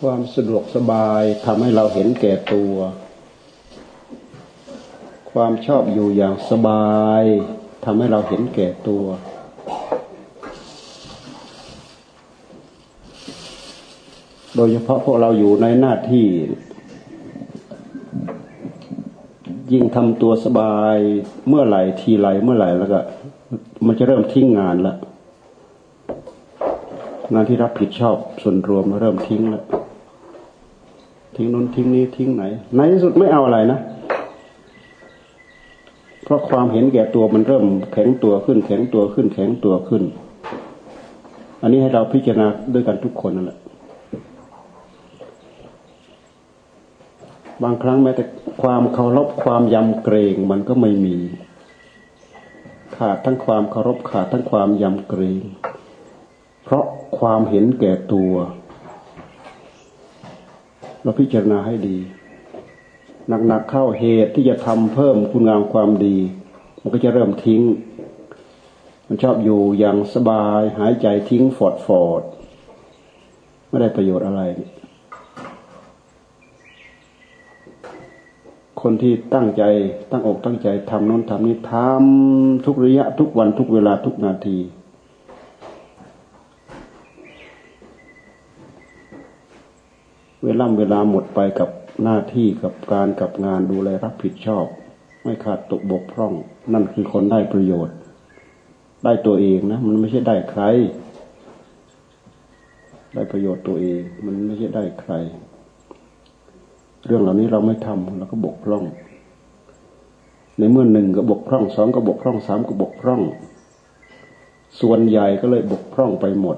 ความสะดวกสบายทำให้เราเห็นแก่ตัว ความชอบอยู่อย่างสบายทำให้เราเห็นแก่ตัว โดยเฉพาะพวกเราอยู่ในหน้าที่ ยิ่งทำตัวสบายเมื่อไหร่ทีไรเมื่อไหร่แล้วก็ มันจะเริ่มทิ้งงานล้วงานที่รับผิดชอบส่วนรวมเริ่มทิ้งแล้ว ทิ้งนู้นทิ้งนี้ทิ้งไหน ในที่สุดไม่เอาอะไรนะ เพราะความเห็นแก่ตัวมันเริ่มแข็งตัวขึ้น แข็งตัวขึ้น แข็งตัวขึ้น อันนี้ให้เราพิจารณาด้วยกันทุกคนนั่นแหละ บางครั้งแม้แต่ความเคารพความยำเกรงมันก็ไม่มีขาดทั้งความเคารพขาดทั้งความยำเกรง เพราะความเห็นแก่ตัว เราพิจารณาให้ดีหนักๆเข้าเหตุที่จะทำเพิ่มคุณงามความดี มันก็จะเริ่มทิ้ง มันชอบอยู่อย่างสบายหายใจทิ้งฟอดฟอดไม่ได้ประโยชน์อะไร คนที่ตั้งใจตั้งอกตั้งใจทำโน้นทำนี้ทำทุกระยะทุกวันทุกเวลาทุกนาทีเว ลาเวลาหมดไปกับหน้าที่กับการกับงานดูแลรับผิดชอบ ไม่ขาดตกบกพร่อง นั่นคือคนได้ประโยชน์ ได้ตัวเองนะ มันไม่ใช่ได้ใคร ได้ประโยชน์ตัวเอง มันไม่ใช่ได้ใคร เรื่องเหล่านี้เราไม่ทำเราก็บกพร่อง ในเมื่อหนึ่งก็บกพร่องสองก็บกพร่องสามก็บกพร่อง ส่วนใหญ่ก็เลยบกพร่องไปหมด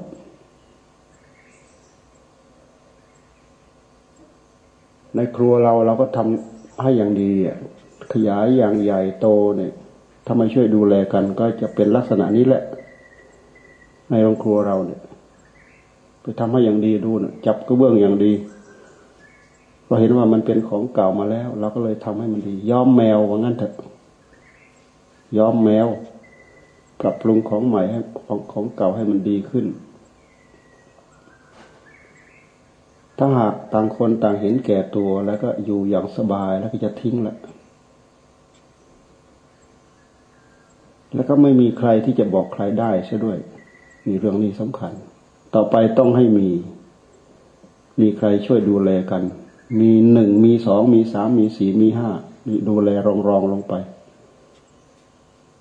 ในครัวเราเราก็ทำให้อย่างดีขยายอย่างใหญ่โตเนี่ยถ้ามาช่วยดูแลกันก็จะเป็นลักษณะนี้แหละ ในโรงครัวเราเนี่ยไปทำให้อย่างดีดูนะจับกระเบื้องอย่างดีเราเห็นว่ามันเป็นของเก่ามาแล้ว เราก็เลยทำให้มันดี ย้อมแมวว่างั้นเถอะ ย้อมแมวปรับปรุงของใหม่ให้ของของเก่าให้มันดีขึ้น ถ้าหากต่างคนต่างเห็นแก่ตัวแล้วก็อยู่อย่างสบายแล้วก็จะทิ้งละแล้วก็ไม่มีใครที่จะบอกใครได้ใช่ด้วยมีเรื่องนี้สำคัญ ต่อไปต้องให้มี มีใครช่วยดูแลกัน มีหนึ่งมีสองมีสามมีสี่มีห้ามีดูแลรองรองลงไป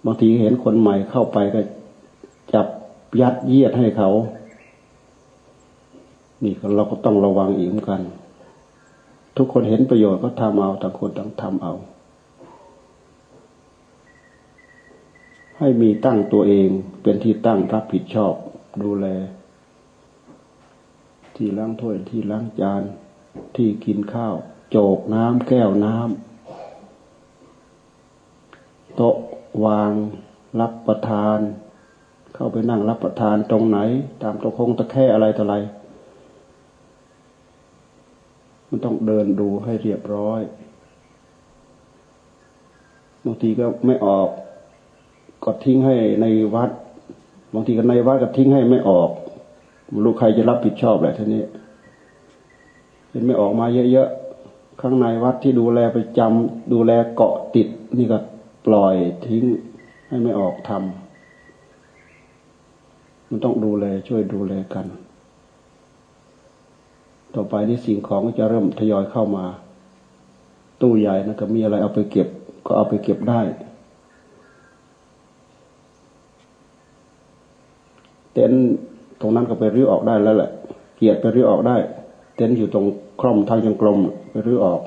บางทีเห็นคนใหม่เข้าไปก็จับยัดเยียดให้เขา นี่เราก็ต้องระวังอีกเหมือนกัน ทุกคนเห็นประโยชน์ก็ทำเอาต่างคนต่างทำเอา ให้มีตั้งตัวเองเป็นที่ตั้งรับผิดชอบดูแล ที่ล้างถ้วยที่ล้างจาน ที่กินข้าว โจกน้ำแก้วน้ำโต๊ะวางรับประทาน เข้าไปนั่งรับประทานตรงไหน ตามตะคงตะแค่อะไรต่ออะไร มันต้องเดินดูให้เรียบร้อยบางทีก็ไม่ออกก็ทิ้งให้ในวัดบางทีก็ในวัดก็ทิ้งให้ไม่ออกลูกใครจะรับผิดชอบแหละทีนี้เห็นไม่ออกมาเยอะๆข้างในวัดที่ดูแลไปจำดูแลเกาะติด นี่ก็ปล่อยทิ้งให้ไม่ออกทำมันต้องดูแลช่วยดูแลกัน ต่อไปนี่สิ่งของก็จะเริ่มทยอยเข้ามา ตู้ใหญ่นะก็มีอะไรเอาไปเก็บ ก็เอาไปเก็บได้ เต็นตรงนั้นก็ไปรื้อออกได้แล้วแหละ เกียรไปรื้อออกได้ เต็นอยู่ตรงคร่อมทางยังกลมไปรื้อออก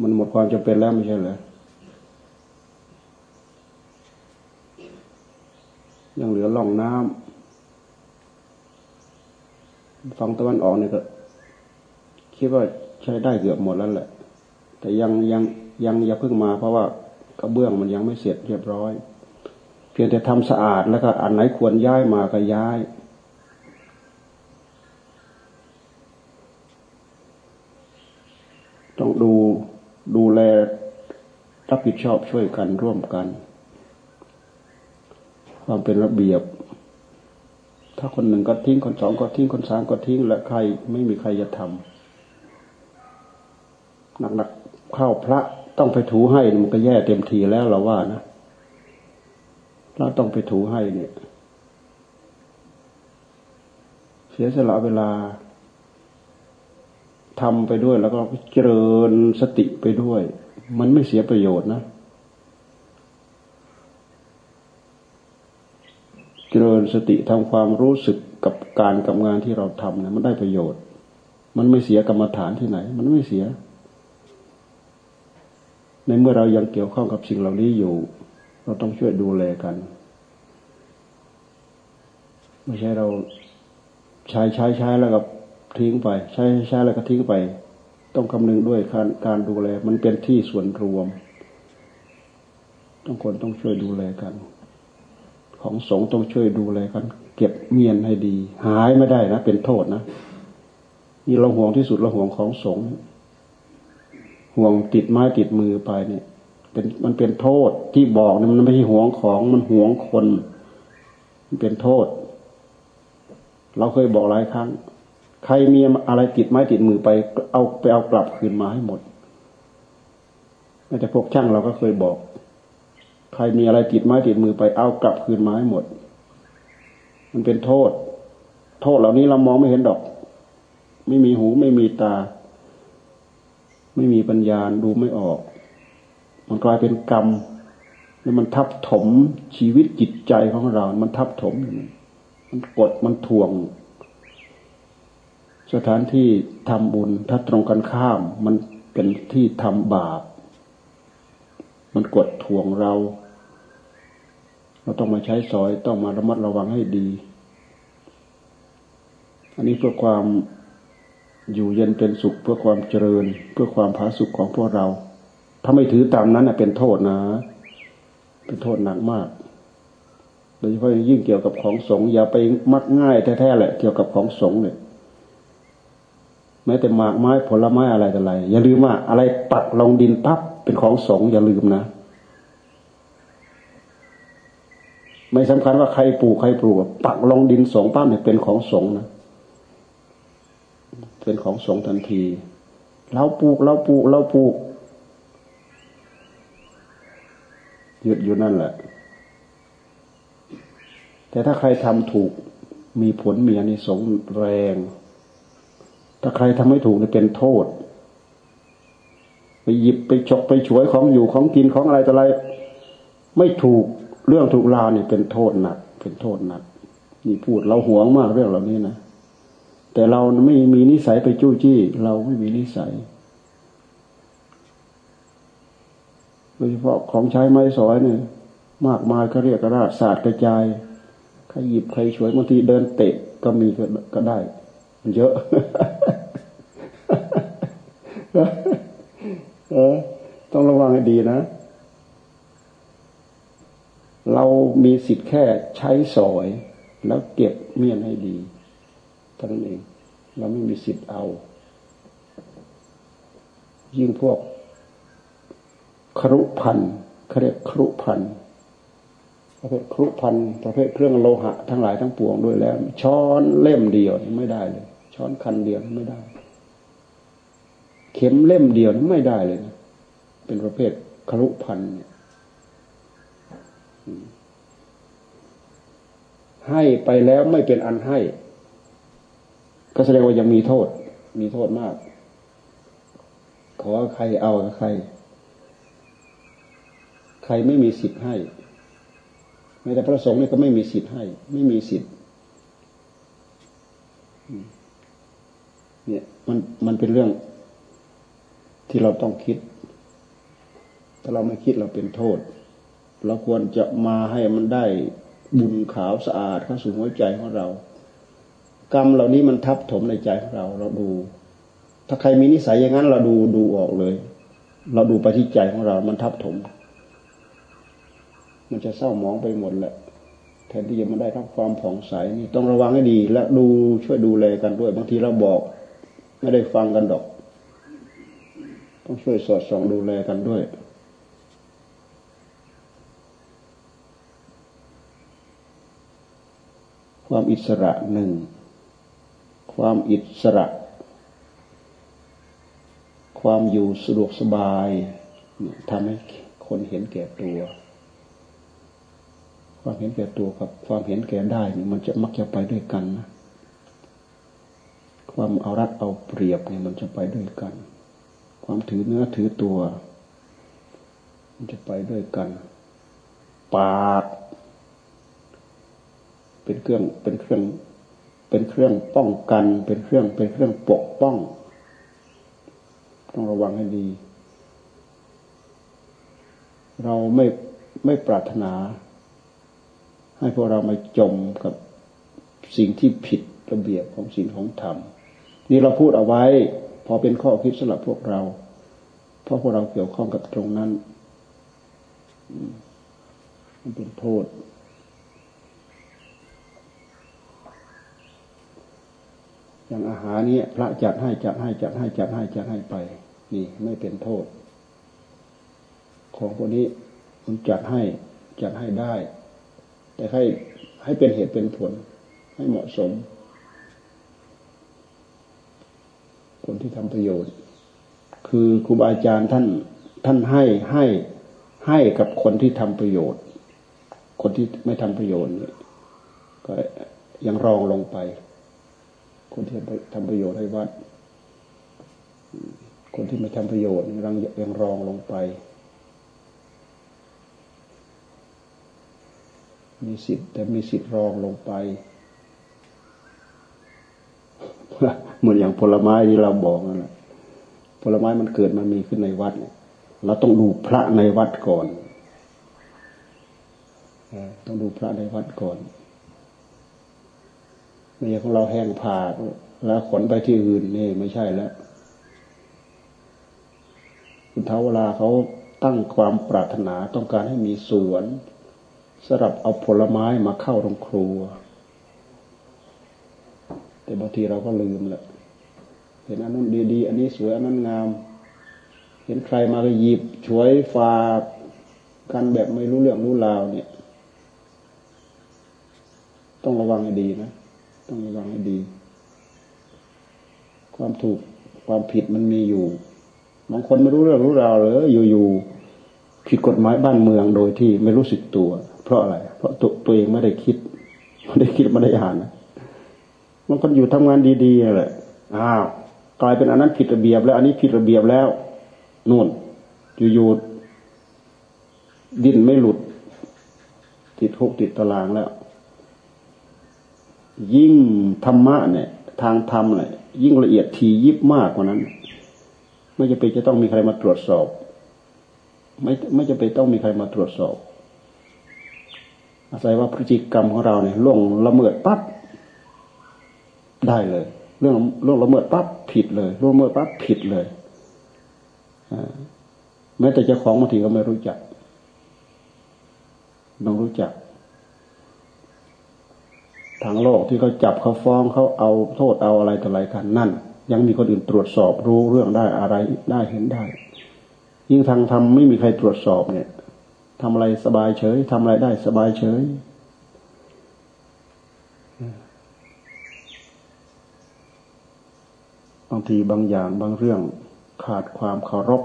มันหมดความจำเป็นแล้วไม่ใช่เหรอยังเหลือล่องน้ำ ฝั่งตะวันออกเนี่ยก็ คิดว่าใช้ได้เกือบหมดแล้วแหละ แต่ยังยังยังอย่าเพิ่งมาเพราะว่ากระเบื้องมันยังไม่เสร็จเรียบร้อย เพียงแต่ทำสะอาดแล้วก็อันไหนควรย้ายมาก็ย้ายต้องดูดูแลรับผิดชอบช่วยกันร่วมกัน ความเป็นระเบียบ ถ้าคนหนึ่งก็ทิ้งคนสองก็ทิ้งคนสามก็ทิ้งและใครไม่มีใครจะทำหนักๆเข้าพระต้องไปถูให้มันก็แย่เต็มทีแล้วเราว่านะเราต้องไปถูให้เนี่ย เสียสละเวลาทำไปด้วยแล้วก็เจริญสติไปด้วย มันไม่เสียประโยชน์นะ เจริญสติทำความรู้สึกกับการกับงานที่เราทำเนี่ยมันได้ประโยชน์ มันไม่เสียกรรมฐานที่ไหน มันไม่เสีย ในเมื่อเรายังเกี่ยวข้องกับสิ่งเหล่านี้อยู่ เราต้องช่วยดูแลกัน ไม่ใช่เราใช้ใช้ใช้แล้วก็ทิ้งไป ใช้ใช้แล้วก็ทิ้งไป ต้องคำนึงด้วยการการดูแล มันเป็นที่ส่วนรวม ต้องคนต้องช่วยดูแลกัน ของสงฆ์ต้องช่วยดูแลกัน เก็บเมียนให้ดี หายไม่ได้นะ เป็นโทษนะนี่เราห่วงที่สุดเราห่วงของสงฆ์ห่วงติดไม้ติดมือไปเนี่ย เป็นมันเป็นโทษที่บอกเนี่ยมันไม่ใช่ห่วงของมันห่วงคน มันเป็นโทษ เราเคยบอกหลายครั้ง ใครมีอะไรติดไม้ติดมือไป เอาไปเอากลับคืนมาให้หมดแม้แต่พวกช่างเราก็เคยบอก รมีอะไรติดไม้ติดมือไปเอากลับคืนมาให้หมด มันเป็นโทษ โทษเหล่านี้เรามองไม่เห็นดอก ไม่มีหูไม่มีตา ไม่มีปัญญาดูไม่ออก มันกลายเป็นกรรม แล้วมันทับถมชีวิตจิตใจของเรา มันทับถมมันกดมันถ่วง สถานที่ทำบุญถ้าตรงกันข้าม มันเป็นที่ทำบาปมันกดถ่วงเรา เราต้องมาใช้สอยต้องมาระมัดระวังให้ดี อันนี้เพื่อความอยู่เย็นเป็นสุขเพื่อความเจริญ เพื่อความผาสุขของพวกเรา ถ้าไม่ถือตามนั้นเป็นโทษนะ เป็นโทษหนักมาก โดยเฉพาะยิ่งเกี่ยวกับของสงอย่าไปมักง่ายแท้ๆแหละเกี่ยวกับของสงเนี่ยแม้แต่หมากไม้ผลไม้อะไรแต่อะไร อย่าลืมว่าอะไรปักลงดินปั๊บเป็นของสงอย่าลืมนะ ไม่สำคัญว่าใครปลูกใครปลูกปักลงดินสงป้าเนี่ยเป็นของสงนะเป็นของสงทันทีเราปลูกเราปลูกเราปลูกหยุดอยู่นั่นแหละ แต่ถ้าใครทำถูกมีผลมีอานิสงส์แรง ถ้าใครทำไม่ถูกเนี่ยเป็นโทษ ไปหยิบไปฉกไปฉวยของอยู่ของกินของอะไรต่ออะไร ไม่ถูก เรื่องถูกลานี่เป็นโทษหนัก เป็นโทษหนัก นี่พูดเราหวงมากเรื่องเหล่านี้นะแต่เราไม่มีนิสัยไปจู้จี้ เราไม่มีนิสัยโดยเฉพาะของใช้ไม้สอยเนี่ยมากมายก็เรียกกระดาษศาสตร์กระจายใครหยิบใครช่วยบางทีเดินเตะก็มีก็ได้ มันเยอะเออต้องระวังให้ดีนะ เรามีสิทธิ์แค่ใช้สอย แล้วเก็บเมียนให้ดีเท่านั้นเอง เราไม่มีสิทธิ์เอา ยิ่งพวกครุพันเขาเรียกครุพันประเภทครุพันประเภทเครื่องโลหะ ทั้งหลายทั้งปวงด้วยแล้ว ช้อนเล่มเดียวไม่ได้เลย ช้อนคันเดียวไม่ได้ เข็มเล่มเดียวไม่ได้เลยนะเป็นประเภทครุพันเนี่ย ให้ไปแล้วไม่เป็นอันให้ ก็แสดงว่ายังมีโทษ มีโทษมาก ขอใครเอาใคร ใครไม่มีสิทธิ์ให้แม้แต่พระสงฆ์นี่ก็ไม่มีสิทธิ์ให้ ไม่มีสิทธิ์เนี่ยมันมันเป็นเรื่องที่เราต้องคิด ถ้าเราไม่คิดเราเป็นโทษ เราควรจะมาให้มันได้บุญขาวสะอาดเข้าสู่หัวใจของเรา กรรมเหล่านี้มันทับถมในใจของเรา เราดู ถ้าใครมีนิสัยอย่างนั้น เราดูดูออกเลย เราดูไปที่ใจของเรา มันทับถม มันจะเศร้าหมองไปหมดแหละแทนที่จะมาได้รับความผ่องใสนี่ต้องระวังให้ดี และดูช่วยดูแลกันด้วย บางทีเราบอก ไม่ได้ฟังกันดอก ต้องช่วยสอดส่องดูแลกันด้วย ความอิสระหนึ่ง ความอิสระ ความอยู่สะดวกสบายทำให้คนเห็นแก่ตัว ความเห็นแก่ตัวกับ ความเห็นแก่ได้นี่มันจะมักจะไปด้วยกันนะความเอารัดเอาเปรียบเนี่ยมันจะไปด้วยกัน ความถือเนื้อถือตัว มันจะไปด้วยกัน ปาก เป็นเครื่องเป็นเครื่องเป็นเครื่องป้องกัน เป็นเครื่องเป็นเครื่องปกป้อง ต้องระวังให้ดี เราไม่ไม่ปรารถนา ให้พวกเรามาจมกับสิ่งที่ผิดระเบียบของศีลของธรรม นี่เราพูดเอาไว้ พอเป็นข้อคิดสำหรับพวกเรา เพราะพวกเราเกี่ยวข้องกับตรงนั้นมันเป็นโทษ อย่างอาหารนี้พระจัดให้จัดให้จัดให้จัดให้จัดให้ไป นี่ไม่เป็นโทษ ของคนนี้มันจัดให้จัดให้ได้ แต่ให้ให้เป็นเหตุเป็นผล ให้เหมาะสม คนที่ทำประโยชน์ คือครูบาอาจารย์ท่านท่านให้ให้ให้กับคนที่ทำประโยชน์ คนที่ไม่ทำประโยชน์ก็ยังรองลงไป คนที่ทำประโยชน์ให้วัด คนที่ไม่ทำประโยชน์ยังยังรองลงไป มีสิทธิ์แต่มีสิทธิ์รองลงไปเหมือนอย่างผลไม้ที่เราบอกนั่นแหละผลไม้มันเกิดมันมีขึ้นในวัดเนี่ยเราต้องดูพระในวัดก่อนต้องดูพระในวัดก่อน ไม่ใช่ของเราแห้งผ่าแล้วขนไปที่อื่นนี่ไม่ใช่แล้วคุณท้าวลาเขาตั้งความปรารถนาต้องการให้มีสวนสำหรับเอาผลไม้มาเข้าโรงครัว แต่บางทีเราก็ลืมแหละเห็นอันนั้นดีๆ อันนี้สวยอันนั้นงาม เห็นใครมาก็หยิบช่วยฝากกันแบบไม่รู้เรื่องรู้ราวเนี่ย ต้องระวังให้ดีนะ ต้องระวังให้ดี ความถูกความผิดมันมีอยู่บางคนไม่รู้เรื่องรู้ราวเลยอยู่ๆผิดกฎหมายบ้านเมืองโดยที่ไม่รู้สึกตัว เพราะอะไร เพราะตัวตัวเองไม่ได้คิดไม่ได้คิดไม่ได้อ่านะมันก็อยู่ทำงานดีๆแหละอ้าวกลายเป็นอันนั้นผิดระเบียบ แล้ว อันนี้ผิดระเบียบแล้วนู่นอยู่ๆดิ้นไม่หลุด ติดคุกติดตารางแล้ว ยิ่งธรรมะเนี่ย ทางธรรมเนี่ยยิ่งละเอียดทียิบมากกว่านั้น ไม่จะเป็นจะต้องมีใครมาตรวจสอบ ไม่ไม่จะเป็นต้องมีใครมาตรวจสอบ อาศัยว่าพฤติกรรมของเราเนี่ยล่วงละเมิดปั๊บได้เลย เรื่องเรื่องละเมิดปั๊บผิดเลยเรื่องละเมิดปั๊บผิดเลยแม้แต่เจ้าของบางทีก็ไม่รู้จักต้องรู้จัก ทางโลกที่เขาจับเขาฟ้องเขาเอาโทษเอาอะไรต่ออะไรกันนั่น ยังมีคนอื่นตรวจสอบรู้เรื่องได้อะไรได้เห็นได้ ยิ่งทางทำไม่มีใครตรวจสอบเนี่ยทำอะไรสบายเฉยทำอะไรได้สบายเฉยบางทีบางอย่างบางเรื่องขาดความเคารพ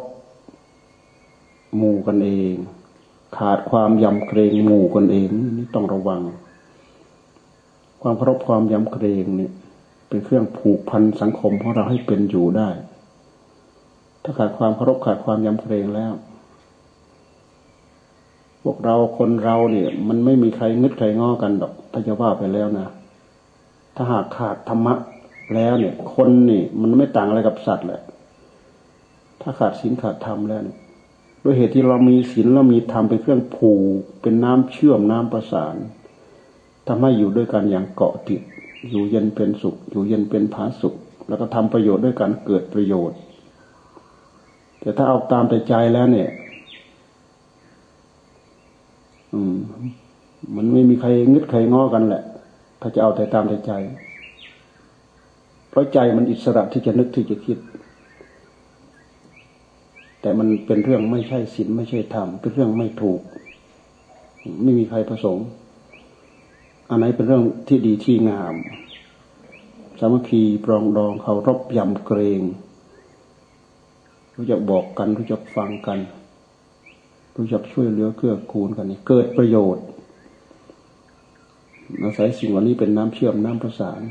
หมู่กันเอง ขาดความยำเกรงหมู่กันเองนี่ต้องระวัง ความเคารพความยำเกรงเนี่ย เป็นเครื่องผูกพันสังคมของเราให้เป็นอยู่ได้ ถ้าขาดความเคารพขาดความยำเกรงแล้ว พวกเราคนเราเนี่ย มันไม่มีใครงึดใครงอกันดอกถ้าจะว่าไปแล้วนะถ้าหากขาดธรรมะแล้วเนี่ย คนนี่มันไม่ต่างอะไรกับสัตว์แหละ ถ้าขาดศีลขาดธรรมแล้วเนี่ยด้วยเหตุที่เรามีศีลเรามีธรรมเป็นเครื่องผูกเป็นน้ำเชื่อมน้ำประสาน ทำให้อยู่ด้วยกันอย่างเกาะติด อยู่เย็นเป็นสุข อยู่เย็นเป็นผาสุข แล้วก็ทำประโยชน์ด้วยการเกิดประโยชน์ แต่ถ้าเอาตามแต่ใจแล้วเนี่ย อืม มันไม่มีใครงึดใครงอกันแหละ ถ้าจะเอาแต่ตามแต่ใจ เพราะใจมันอิสระที่จะนึกที่จะคิด แต่มันเป็นเรื่องไม่ใช่ศีลไม่ใช่ธรรมเป็นเรื่องไม่ถูก ไม่มีใครประสงค์ อันไหนเป็นเรื่องที่ดีที่งาม สามัคคีปรองดองเคารพยำเกรง รู้จักบอกกัน รู้จักฟังกัน รู้จักช่วยเหลือเกื้อกูลกันนี่เกิดประโยชน์อาศัยสิ่งวันนี้เป็นน้ำเชื่อมน้ำประสาน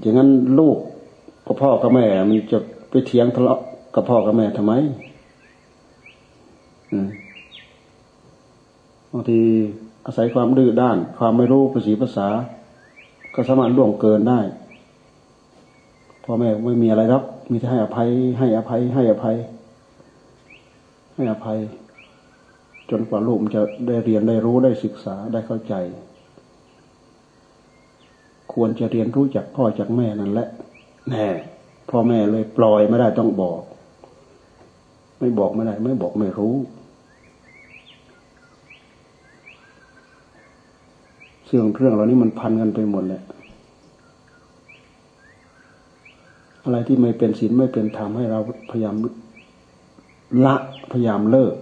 อย่างนั้นลูกกับพ่อกับแม่ มันจะไปเถียงทะเลาะกับพ่อกับแม่ทำไม บางทีอาศัยความดื้อด้าน ความไม่รู้ภาษีภาษา ก็สามารถล่วงเกินได้พ่อแม่ไม่มีอะไรรับมีแต่ให้อภัย ให้อภัย ให้อภัย ให้อภัย จนกว่าลูกมันจะได้เรียนได้รู้ได้ศึกษาได้เข้าใจ ควรจะเรียนรู้จากพ่อจากแม่นั่นแหละแน่พ่อแม่เลยปล่อยไม่ได้ต้องบอก ไม่บอกไม่ได้ ไม่บอกไม่รู้ เรื่องเรื่องเหล่านี้มันพันกันไปหมดเลยอะไรที่ไม่เป็นศีลไม่เป็นธรรมให้เราพยายามละพยายามเลิก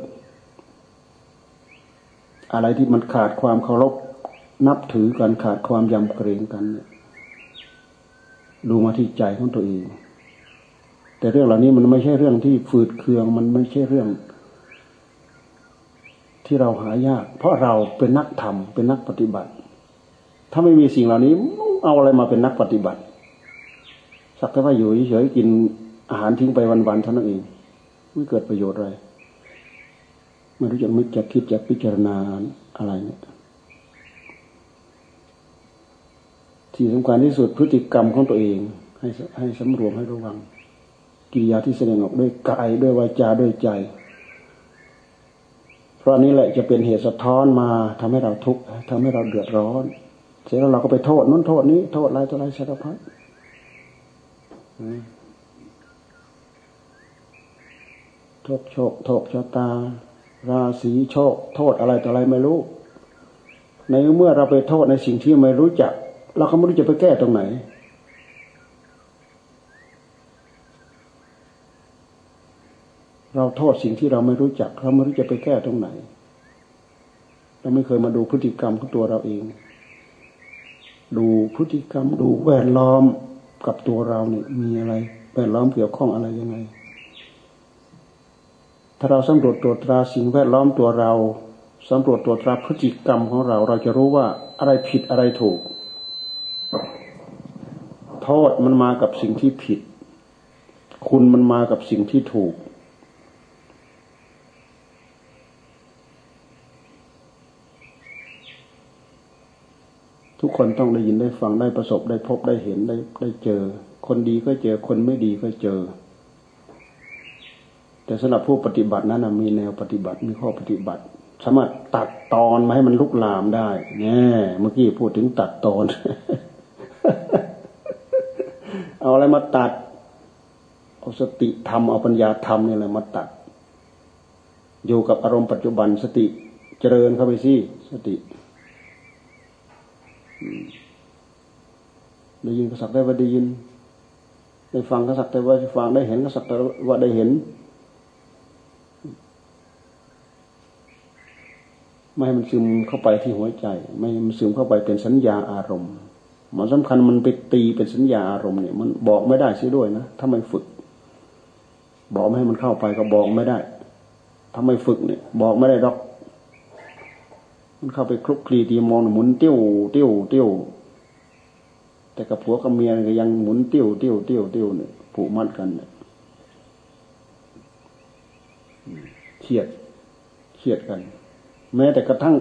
อะไรที่มันขาดความเคารพนับถือกันขาดความยำเกรงกันเนี่ยดูมาที่ใจของตัวเอง แต่เรื่องเหล่านี้มันไม่ใช่เรื่องที่ฝืดเคือง มันไม่ใช่เรื่อง ที่เราหายาก เพราะเราเป็นนักธรรมเป็นนักปฏิบัติ ถ้าไม่มีสิ่งเหล่านี้เอาอะไรมาเป็นนักปฏิบัติ สักแต่ว่าอยู่เฉยๆกินอาหารทิ้งไปวันๆเท่านั้นเองไม่เกิดประโยชน์อะไรไม่รู้จักมิจะคิดจะพิจารณาอะไรเนี่ยที่สำคัญที่สุดพฤติกรรมของตัวเอง ให้ให้สำรวมให้ระวังกิริยาที่แสดงออกด้วยกายด้วยวาจาด้วยใจ เพราะนี้แหละจะเป็นเหตุสะท้อนมาทำให้เราทุกข์ทำให้เราเดือดร้อน เสร็จแล้วเราก็ไปโทษนู้นโทษนี้ โทษอะไรตัวอะไรสารพัดโทษโชคโทษชะตา ราศีโชค โทษอะไรต่ออะไรไม่รู้ ในเมื่อเราไปโทษในสิ่งที่ไม่รู้จัก เราก็ไม่รู้จะไปแก้ตรงไหนเราโทษสิ่งที่เราไม่รู้จัก เราไม่รู้จะไปแก้ตรงไหน เราไม่เคยมาดูพฤติกรรมของตัวเราเอง ดูพฤติกรรมดูแวดล้อมกับตัวเราเนี่ยมีอะไรแวดล้อมเกี่ยวข้องอะไรยังไง ถ้าเราสำรวจตรวจตราสิ่งแวดล้อมตัวเราสำรวจตรวจตราพฤติกรรมของเรา เราจะรู้ว่าอะไรผิดอะไรถูก โทษมันมากับสิ่งที่ผิด คุณมันมากับสิ่งที่ถูก ทุกคนต้องได้ยินได้ฟังได้ประสบได้พบได้เห็นได้ได้เจอ คนดีก็เจอคนไม่ดีก็เจอ แต่สำหรับผู้ปฏิบัตินั้นมีแนวปฏิบัติมีข้อปฏิบัติ สามารถตัดตอนมาให้มันลุกลามได้แน่เมื่อกี้พูดถึงตัดตอน เอาอะไรมาตัด เอาสติธรรมเอาปัญญาธรรมนี่แหละมาตัด อยู่กับอารมณ์ปัจจุบันสติเจริญเข้าไปสิสติ ได้ยินก็สักได้ว่าได้ยิน ได้ฟังก็สักแต่ว่าฟังได้เห็นก็สักแต่ว่าได้เห็น ไม่ให้มันซึมเข้าไปที่หัวใจ ไม่ให้มันซึมเข้าไปเป็นสัญญาอารมณ์มันสำคัญมันไปตีเป็นสัญญาอารมณ์เนี่ยมันบอกไม่ได้เสียด้วยนะถ้าไม่ฝึก บอกไม่ให้มันเข้าไปก็บอกไม่ได้ ถ้าไม่ฝึกเนี่ย บอกไม่ได้ดอก มันเข้าไปคลุกคลีตีมองหมุนเตี้ยวเตี้ยวเตี้ยวแต่กับผัวกับเมียก็ยังหมุนเตี้ยวเตี้ยวเตี้ยวเตี้ยวเนี่ยผูกมัดกันเนี่ยเครียดเครียดกัน แม้แต่กระทั่ง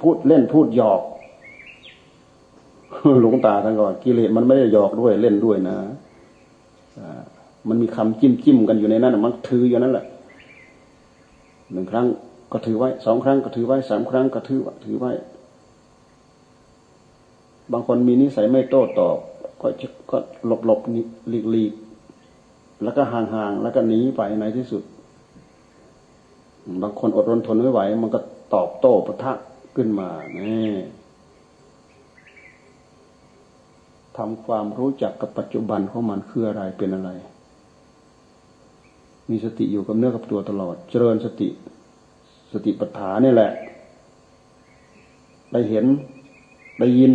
พูดเล่นพูดหยอกหลวงตาท่านก่อนกิเลสมันไม่ได้หยอกด้วยเล่นด้วยนะมันมีคำจิ้มจิ้มกันอยู่ในนั้นมันถืออยู่นั่นแหละหนึ่งครั้ง ก็ถือไว้สองครั้งก็ถือไว้สามครั้งก็ถือถือไว้ บางคนมีนิสัยไม่โต้ตอบ ก็ก็หลบหลบหลีกหลีกแล้วก็ห่างห่างแล้วก็หนีไปในที่สุด บางคนอดรนทนไม่ไหว มันก็ตอบโต้ปะทะขึ้นมานี่ทำความรู้จักกับปัจจุบันของมันคืออะไรเป็นอะไร มีสติอยู่กับเนื้อกับตัวตลอด เจริญสติ สติปัฏฐานนี่แหละ ได้เห็น ได้ยิน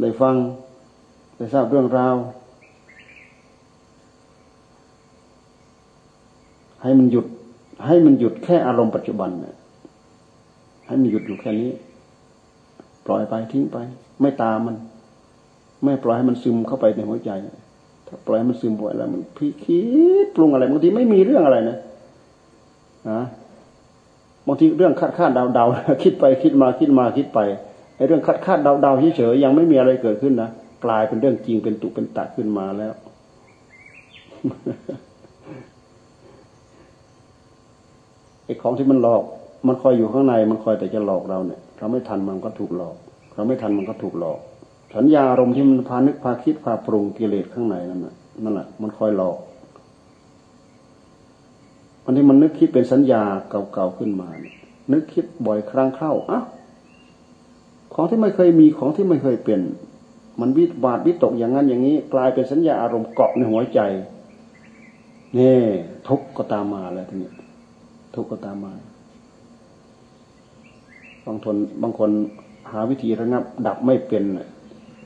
ได้ฟัง ได้ทราบเรื่องราว ให้มันหยุด ให้มันหยุดแค่อารมณ์ปัจจุบันเนี่ยให้มันหยุดอยู่แค่นี้ ปล่อยไปทิ้งไป ไม่ตามมัน ไม่ปล่อยให้มันซึมเข้าไปในหัวใจ ถ้าปล่อยให้มันซึมบ่อยแล้วมันพิคิดปรุงอะไรบางทีไม่มีเรื่องอะไรนะนะ บางทีเรื่องคาดคาดเดาเดาคิดไปคิดมาคิดมาคิดไปไอ้เรื่องคาดคาดเดาเดาเฉยๆยังไม่มีอะไรเกิดขึ้นนะกลายเป็นเรื่องจริงเป็นตุเป็นตะขึ้นมาแล้ว ไอ้ของที่มันหลอก มันคอยอยู่ข้างใน มันคอยแต่จะหลอกเราเนี่ย เราไม่ทันมันก็ถูกหลอก เราไม่ทันมันก็ถูกหลอก สัญญาอารมณ์ที่มันพานึกพาคิดพาปรุงกิเลสข้างในนั่นแหละนั่นแหละมันคอยหลอก อันที่มันนึกคิดเป็นสัญญาเก่าๆขึ้นมาเนี่ยนึกคิดบ่อยครั้งเข้าอะของที่ไม่เคยมีของที่ไม่เคยเป็นมันวิบาดวิตกอย่างนั้นอย่างนี้ กลายเป็นสัญญาอารมณ์เกาะในหัวใจนี่ทุกข์ก็ตามมาแล้วทีนี้ทุกข์ก็ตามมาบางคนบางคนหาวิธีระงับ ดับไม่เป็น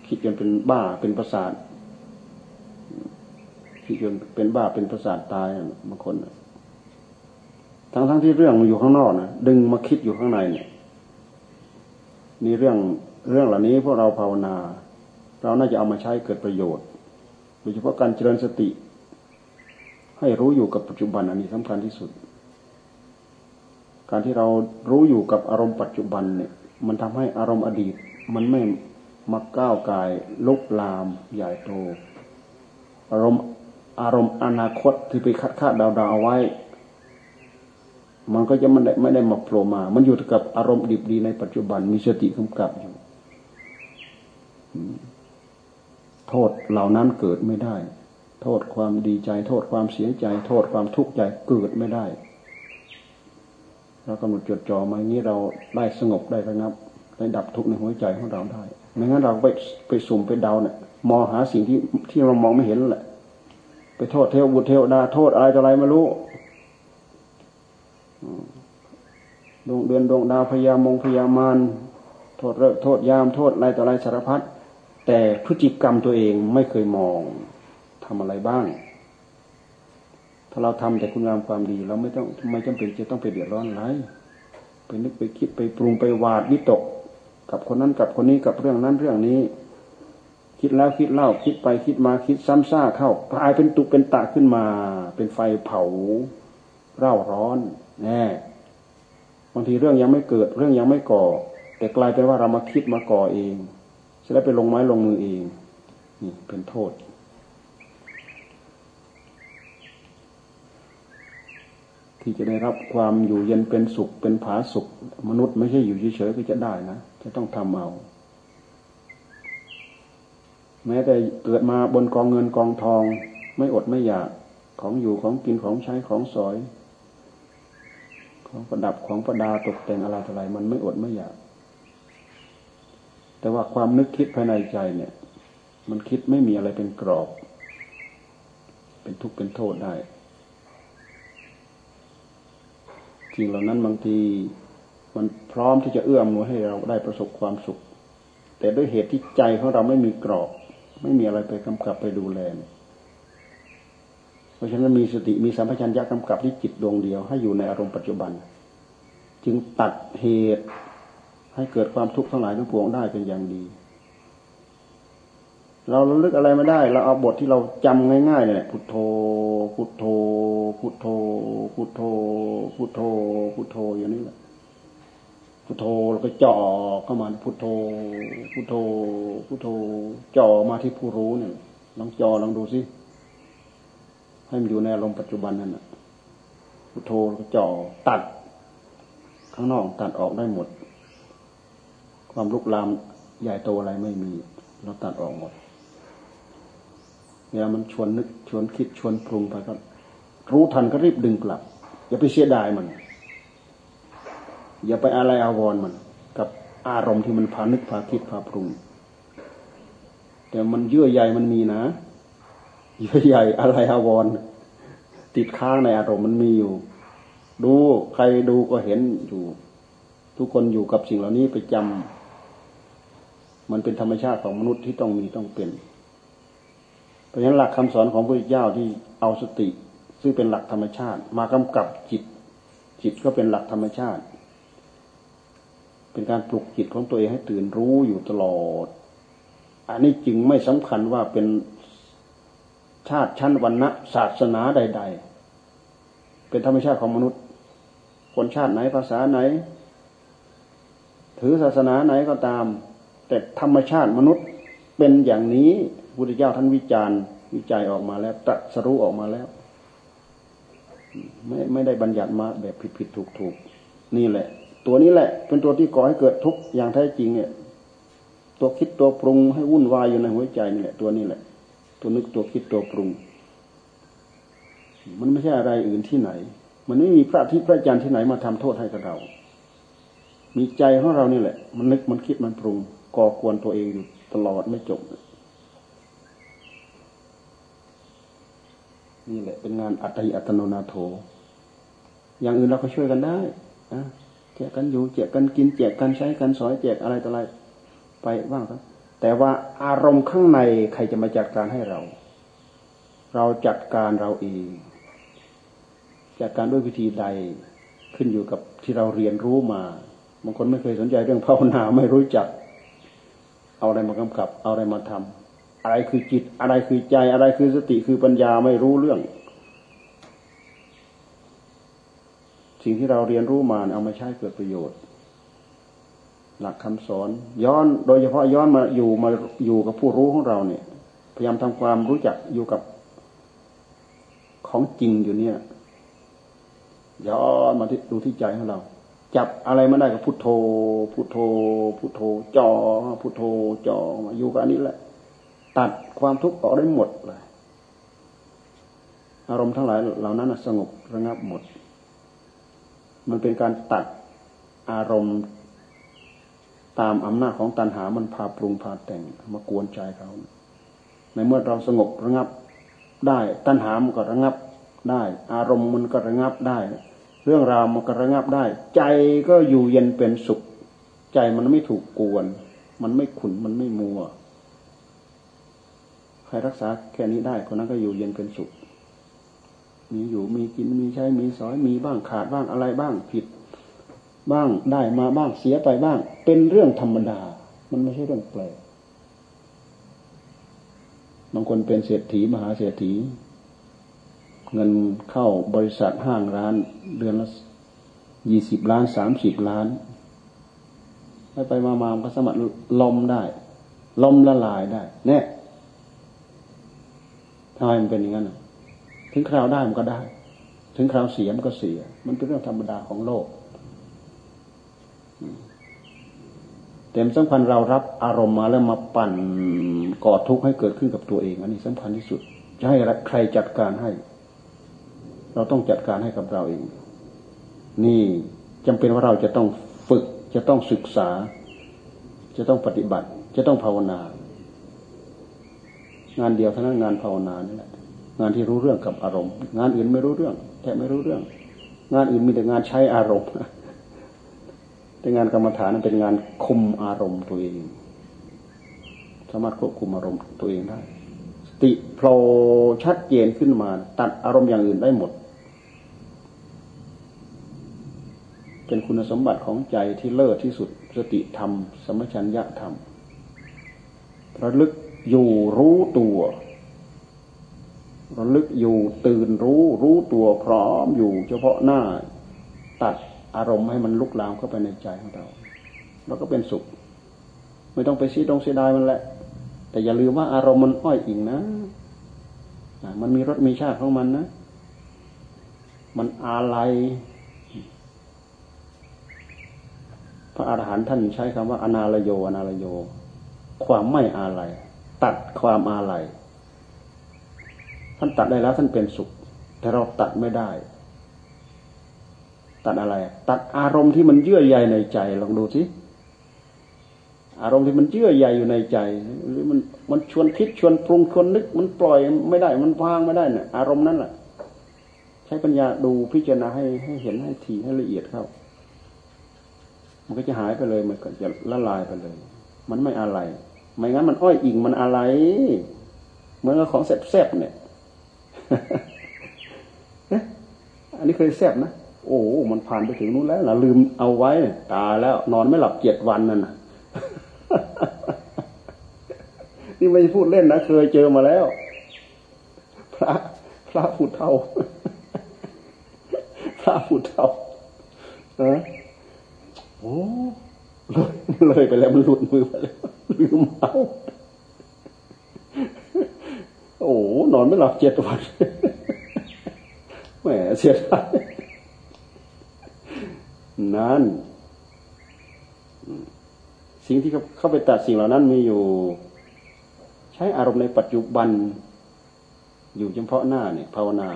คิดจนเป็นบ้าเป็นประสาทคิดจนเป็นบ้าเป็นประสาทตายบางคน ทั้งทั้งที่เรื่องมันอยู่ข้างนอกนะดึงมาคิดอยู่ข้างในเนี่ยนี่เรื่องเรื่องเหล่านี้พวกเราภาวนา เราน่าจะเอามาใช้เกิดประโยชน์โดยเฉพาะการเจริญสติ ให้รู้อยู่กับปัจจุบันอันนี้สำคัญที่สุด การที่เรารู้อยู่กับอารมณ์ปัจจุบันเนี่ย มันทำให้อารมณ์อดีต มันไม่มาก้าวกายลุกลามใหญ่โต อารมณ์อารมณ์อนาคตที่ไปคาดคาดดาวดาวเอาไว้ มันก็จะไม่ได้ไม่ได้มาโผล่มา มันอยู่กับอารมณ์ดีดีในปัจจุบัน มีสติกำกับอยู่ โทษเหล่านั้นเกิดไม่ได้ โทษความดีใจ โทษความเสียใจ โทษความทุกข์ใจเกิดไม่ได้เรากำหนดจดจ่อมาอย่างนี้เราได้สงบได้ระงับได้ดับทุกข์ในหัวใจของเราได้ไม่งั้นเราไปไปสุ่มไปเดาเนี่ยมองหาสิ่งที่ที่เรามองไม่เห็นแหละ ไปโทษเทวบุตรเทวดาโทษอะไรต่ออะไรไม่รู้ ดวงเดือนดวงดาวพยามงพยามานโทษเลิกโทษยามโทษอะไรต่ออะไรสารพัดแต่พฤติกรรมตัวเองไม่เคยมองทำอะไรบ้าง ถ้าเราทำแต่คุณงามความดีเราไม่ต้องไม่จำเป็นจะต้องไปเดือดร้อนอะไรไปนึกไปคิดไปปรุงไปวาดวิตก กับคนนั้นกับคนนี้กับเรื่องนั้นเรื่องนี้ คิดแล้วคิดเล่าคิดไปคิดมาคิดซ้ำซากเข้ากลายเป็นตุกเป็นตะขึ้นมา เป็นไฟเผาเร่าร้อนแน่ บางทีเรื่องยังไม่เกิดเรื่องยังไม่ก่อ แต่กลายเป็นว่าเรามาคิดมาก่อเองจะได้ไปลงไม้ลงมือเองนี่เป็นโทษ ที่จะได้รับความอยู่เย็นเป็นสุขเป็นผาสุข มนุษย์ไม่ใช่อยู่เฉยๆก็จะได้นะจะต้องทำเอาแม้แต่เกิดมาบนกองเงินกองทอง ไม่อดไม่อยากของอยู่ของกินของใช้ของสอย ของประดับของประดาตกแต่งอะไรอะไรมันไม่อดไม่อยาก แต่ว่าความนึกคิดภายในใจเนี่ย มันคิดไม่มีอะไรเป็นกรอบ เป็นทุกข์เป็นโทษได้จริงเหล่านั้นบางทีมันพร้อมที่จะเอื้อมหนุนให้เราได้ประสบความสุข แต่ด้วยเหตุที่ใจของเราไม่มีกรอบ ไม่มีอะไรไปกำกับไปดูแลเนี่ย เพราะฉะนั้นมีสติมีสัมผัสัญญะกำกับที่จิตดวงเดียวให้อยู่ในอารมณ์ปัจจุบัน จึงตัดเหตุให้เกิดความทุกข์ทั้งหลายทั้งปวงได้เป็นอย่างดี เราระลึกอะไรไม่ได้ เราเอาบทที่เราจำง่ายๆเนี่ยพุทโธพุทโธพุทโธพุทโธพุทโธพุทโธอย่างนี้แหละพุทโธแล้วก็จ่อเข้ามาพุทโธพุทโธพุทโธจ่อมาที่ผู้รู้เนี่ยลองจ่อลองดูสิ ให้มันอยู่ในอารมณ์ปัจจุบันนั่นแหะพุทโธก็จ่อตัด ข้างนอกตัดออกได้หมด ความลุกลามใหญ่โตอะไรไม่มี เราตัดออกหมดเวลามันชวนนึกชวนคิดชวนปรุงไปก็รู้ทันก็รีบดึงกลับ อย่าไปเสียดายมัน อย่าไปอะไรอาวรมัน กับอารมณ์ที่มันพานึกพาคิดพาปรุง แต่มันเยื่อใยมันมีนะ เยื่ใหญ่อะไรอาวรติดค้างในอารมณ์มันมีอยู่ ดูใครดูก็เห็นอยู่ ทุกคนอยู่กับสิ่งเหล่านี้ไปจมันเป็นธรรมชาติของมนุษย์ที่ต้องมีต้องเป็น เพราะฉะนั้นหลักคำสอนของพระพุทธเจ้าที่เอาสติ ซึ่งเป็นหลักธรรมชาติ มากำกับจิต จิตก็เป็นหลักธรรมชาติ เป็นการปลุกจิตของตัวเองให้ตื่นรู้อยู่ตลอด อันนี้จึงไม่สำคัญว่าเป็น ชาติชั้นวรรณะศาสนาใด ๆ เป็นธรรมชาติของมนุษย์ คนชาติไหนภาษาไหน ถือศาสนาไหนก็ตาม แต่ธรรมชาติมนุษย์เป็นอย่างนี้พุทธเจ้าท่านวิจารณ์ วิจัยออกมาแล้วตรัสรู้ออกมาแล้ว ไม่ไม่ได้บัญญัติมาแบบผิดผิดถูกถูกนี่แหละ ตัวนี้แหละ เป็นตัวที่ก่อให้เกิดทุกข์อย่างแท้จริงเนี่ย ตัวคิดตัวปรุงให้วุ่นวายอยู่ในหัวใจนี่แหละ ตัวนี้แหละ ตัวนึกตัวคิดตัวปรุง มันไม่ใช่อะไรอื่นที่ไหน มันไม่มีพระที่พระอาจารย์ที่ไหนมาทำโทษให้กับเรา มีใจของเรานี่แหละ มันนึกมันคิดมันปรุง ก่อกวนตัวเองอยู่ตลอดไม่จบ นี่แหละ เป็นงานอัตติอัตโนนาโถ อย่างอื่นเราก็ช่วยกันได้นะแจกกันอยู่แจกกันกินแจกกันใช้กันสอยแจกอะไรต่ออะไร ไปบ้างครับ แต่ว่าอารมณ์ข้างในใครจะมาจัดการให้เรา เราจัดการเราเอง จัดการด้วยวิธีใดขึ้นอยู่กับที่เราเรียนรู้มาบางคนไม่เคยสนใจเรื่องภาวนาไม่รู้จัก เอาอะไรมากำกับ เอาอะไรมาทำอะไรคือจิตอะไรคือใจอะไรคือสติคือปัญญาไม่รู้เรื่อง สิ่งที่เราเรียนรู้มาเอามาใช้เกิดประโยชน์ หลักคำสอน ย้อนโดยเฉพาะย้อนมาอยู่มาอยู่กับผู้รู้ของเราเนี่ย พยายามทำความรู้จักอยู่กับของจริงอยู่เนี่ย ย้อนมาที่ดูที่ใจของเรา จับอะไรมาได้กับพุทโธ พุทโธ พุทโธจอพุทโธจอมาอยู่กับอันนี้แหละ ตัดความทุกข์ออกได้หมดเลยอารมณ์ทั้งหลายเหล่านั้นสงบระงับหมด มันเป็นการตัดอารมณ์ ตามอำนาจของตัณหามันพาปรุงพาแต่งมากวนใจเขา ในเมื่อเราสงบระงับได้ ตัณหามันก็ระงับได้ อารมณ์มันก็ระงับได้ เรื่องราวมันก็ระงับได้ ใจก็อยู่เย็นเป็นสุข ใจมันไม่ถูกกวน มันไม่ขุนมันไม่มัว ใครรักษาแค่นี้ได้คนนั้นก็อยู่เย็นเป็นสุขมีอยู่มีกินมีใช้มีสอยมีบ้างขาดบ้างอะไรบ้างผิด บ้างได้มาบ้างเสียไปบ้าง เป็นเรื่องธรรมดา มันไม่ใช่เรื่องแปลกบางคนเป็นเศรษฐีมหาเศรษฐี เงินเข้าบริษัทห้างร้าน เดือนละยี่สิบล้านสามสิบล้าน ไปไปมามาก็สมัครลมได้ ลมละลายได้เนี่ยทำไมมันเป็นอย่างนั้นถึงคราวได้มันก็ได้ ถึงคราวเสียมันก็เสีย มันเป็นเรื่องธรรมดาของโลก เต็มสำคัญเรารับอารมณ์มาแล้วมาปั่นก่อทุกข์ให้เกิดขึ้นกับตัวเอง อันนี้สำคัญที่สุด จะให้ใครจัดการให้ เราต้องจัดการให้กับเราเอง นี่จำเป็นว่าเราจะต้องฝึก จะต้องศึกษา จะต้องปฏิบัติ จะต้องภาวนา งานเดียวเท่านั้นงานภาวนานี่แหละงานที่รู้เรื่องกับอารมณ์ งานอื่นไม่รู้เรื่องแค่ไม่รู้เรื่อง งานอื่นมีแต่งานใช้อารมณ์ แต่งานกรรมฐานนั้นเป็นงานคุมอารมณ์ตัวเอง สามารถควบคุมอารมณ์ตัวเองได้สติโผล่ชัดเจนขึ้นมา ตัดอารมณ์อย่างอื่นได้หมด เป็นคุณสมบัติของใจที่เลิศที่สุดสติธรรม สมชัญญะธรรมระลึกอยู่รู้ตัวระลึกอยู่ตื่นรู้รู้ตัวพร้อมอยู่เฉพาะหน้า ตัด อารมณ์ให้มันลุกลามเข้าไปในใจของเราเราก็เป็นสุข ไม่ต้องไปซีดงเสียดายมันแหละ แต่อย่าลืมว่าอารมณ์มันอ้อยอิงนะมันมีรสมีชาติของมันนะมันอาลัยพระอาหารหันต์ท่านใช้คำว่าอนาลโยอนาลโย ความไม่อาลัยตัดความอาลัยท่านตัดได้แล้วท่านเป็นสุข แต่เราตัดไม่ได้ ตัดอะไร ตัดอารมณ์ที่มันเยื่อใยในใจลองดูสิอารมณ์ที่มันเยื่อใยอยู่ในใจ หรือมันมันชวนคิดชวนปรุงชวนนึก มันปล่อยไม่ได้ มันวางไม่ได้เนี่ยอารมณ์นั้นแหละใช้ปัญญาดูพิจารณาให้ให้เห็นให้ถี่ให้ละเอียดเข้า มันก็จะหายไปเลยมันก็จะละลายไปเลย มันไม่อะไร ไม่งั้นมันอ้อยอิงมันอะไร เหมือนกับของแซ่บๆเนี่ยอันนี้เคยแซ่บนะ โอ้มันผ่านไปถึงนู้นแล้วนะลืมเอาไว้ตาแล้ว นอนไม่หลับเจ็ดวันนั่นนะนี่ไม่พูดเล่นนะเคยเจอมาแล้ว พระ พระผู้เท่าพระผู้เท่าเออโอ้เลยเลยไปแล้วมันหลุดมือไปแล้วลืมเอาโอ้นอนไม่หลับเจ็ดวันแหมเสียดาย นั่นสิ่งที่เข้าไปตัดสิ่งเหล่านั้นมีอยู่ ใช้อารมณ์ในปัจจุบัน อยู่เฉพาะหน้าเนี่ย ภาวนา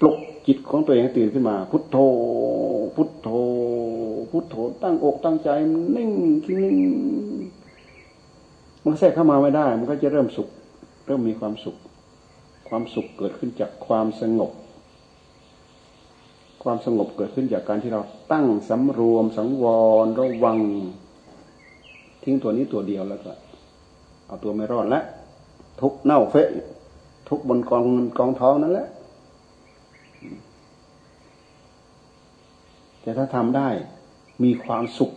ปลุกจิตของตัวเองตื่นขึ้นมา พุทโธ พุทโธ พุทโธ ตั้งอกตั้งใจนิ่งคินิ่งมันแทรกเข้ามาไม่ได้ มันก็จะเริ่มสุข เริ่มมีความสุข ความสุขเกิดขึ้นจากความสงบ ความสงบเกิดขึ้นจากการที่เราตั้งสำรวม สังวร ระวัง ทิ้งตัวนี้ตัวเดียวแล้วก็ เอาตัวไม่รอดแล้วทุกเน่าเฟะทุกบนกองกองท้องนั่นแหละแต่ถ้าทำได้มีความสุข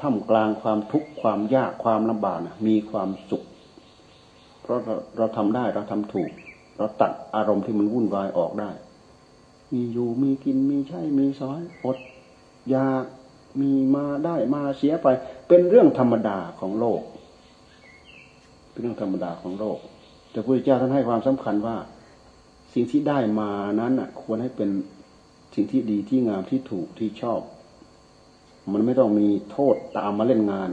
ท่ามกลางความทุกข์ความยากความลำบากนะมีความสุข เพราะเราเราทำได้เราทำถูก เราตัดอารมณ์ที่มันวุ่นวายออกได้ มีอยู่มีกินมีใช้มีสอยอดอยากมีมาได้มาเสียไป เป็นเรื่องธรรมดาของโลก เป็นเรื่องธรรมดาของโลก แต่พระพุทธเจ้าท่านให้ความสำคัญว่า สิ่งที่ได้มานั้นอะ ควรให้เป็นสิ่งที่ดีที่งามที่ถูกที่ชอบ มันไม่ต้องมีโทษตามมาเล่นงาน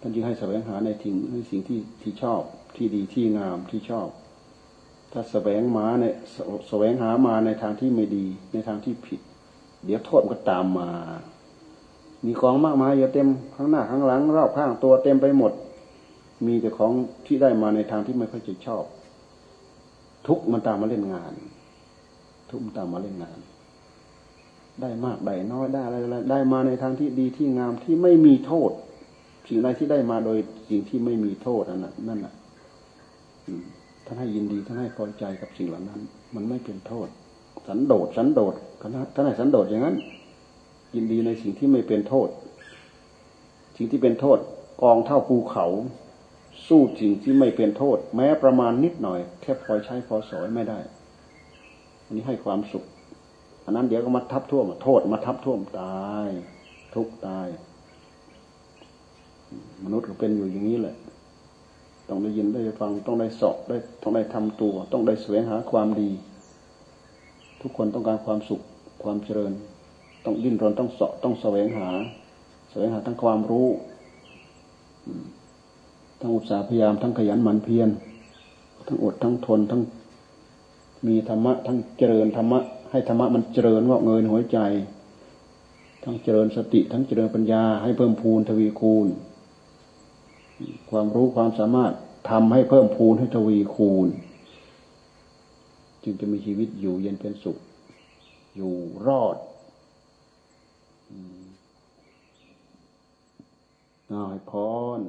ท่านจึงให้แสวงหาในทิ้งในสิ่งที่ที่ชอบที่ดีที่งามที่ชอบ ถ้าแสวงมาในแสวงหามาในทางที่ไม่ดี ในทางที่ผิด เดี๋ยวโทษก็ตามมา มีของมากมายอยู่เต็มข้างหน้าข้างหลัง รอบข้างตัวเต็มไปหมด มีแต่ของที่ได้มาในทางที่ไม่ค่อยจะชอบ ทุกมันตามมาเล่นงาน ทุ่มตามมาเล่นงาน ได้มากได้น้อยได้อะไรอะไรได้มาในทางที่ดีที่งามที่ไม่มีโทษสิ่งใดที่ได้มาโดยสิ่งที่ไม่มีโทษนั่นน่ะนั่นน่ะ ท่านให้ยินดีท่านให้พอใจกับสิ่งเหล่านั้น มันไม่เป็นโทษ สันโดษสันโดษท่านให้สันโดษอย่างนั้น ยินดีในสิ่งที่ไม่เป็นโทษ สิ่งที่เป็นโทษกองเท่าภูเขา สู้สิ่งที่ไม่เป็นโทษ แม้ประมาณนิดหน่อยแค่พอใช้พอสอยไม่ได้ อันนี้ให้ความสุขอันนั้นเดี๋ยวก็มาทับท่วมโทษมาทับท่วมตาย ทุกตาย มนุษย์ก็เป็นอยู่อย่างนี้แหละ ต้องได้ยินได้ฟังต้องได้สอบได้ต้องได้ทำตัว ต้องได้แสวงหาความดี ทุกคนต้องการความสุขความเจริญ ต้องดิ้นรนต้องสอบต้องแสวงหา แสวงหาทั้งความรู้ทั้งอุตสาห์พยายามทั้งขยันหมั่นเพียรทั้งอดทั้งทนทั้งมีธรรมะ ทั้งเจริญธรรมะให้ธรรมะมันเจริญงอกเงินหัวใจ ทั้งเจริญสติ ทั้งเจริญปัญญาให้เพิ่มพูนทวีคูณ ความรู้ความสามารถทำให้เพิ่มพูนให้ทวีคูณ จึงจะมีชีวิตอยู่เย็นเป็นสุข อยู่รอดน้อยพร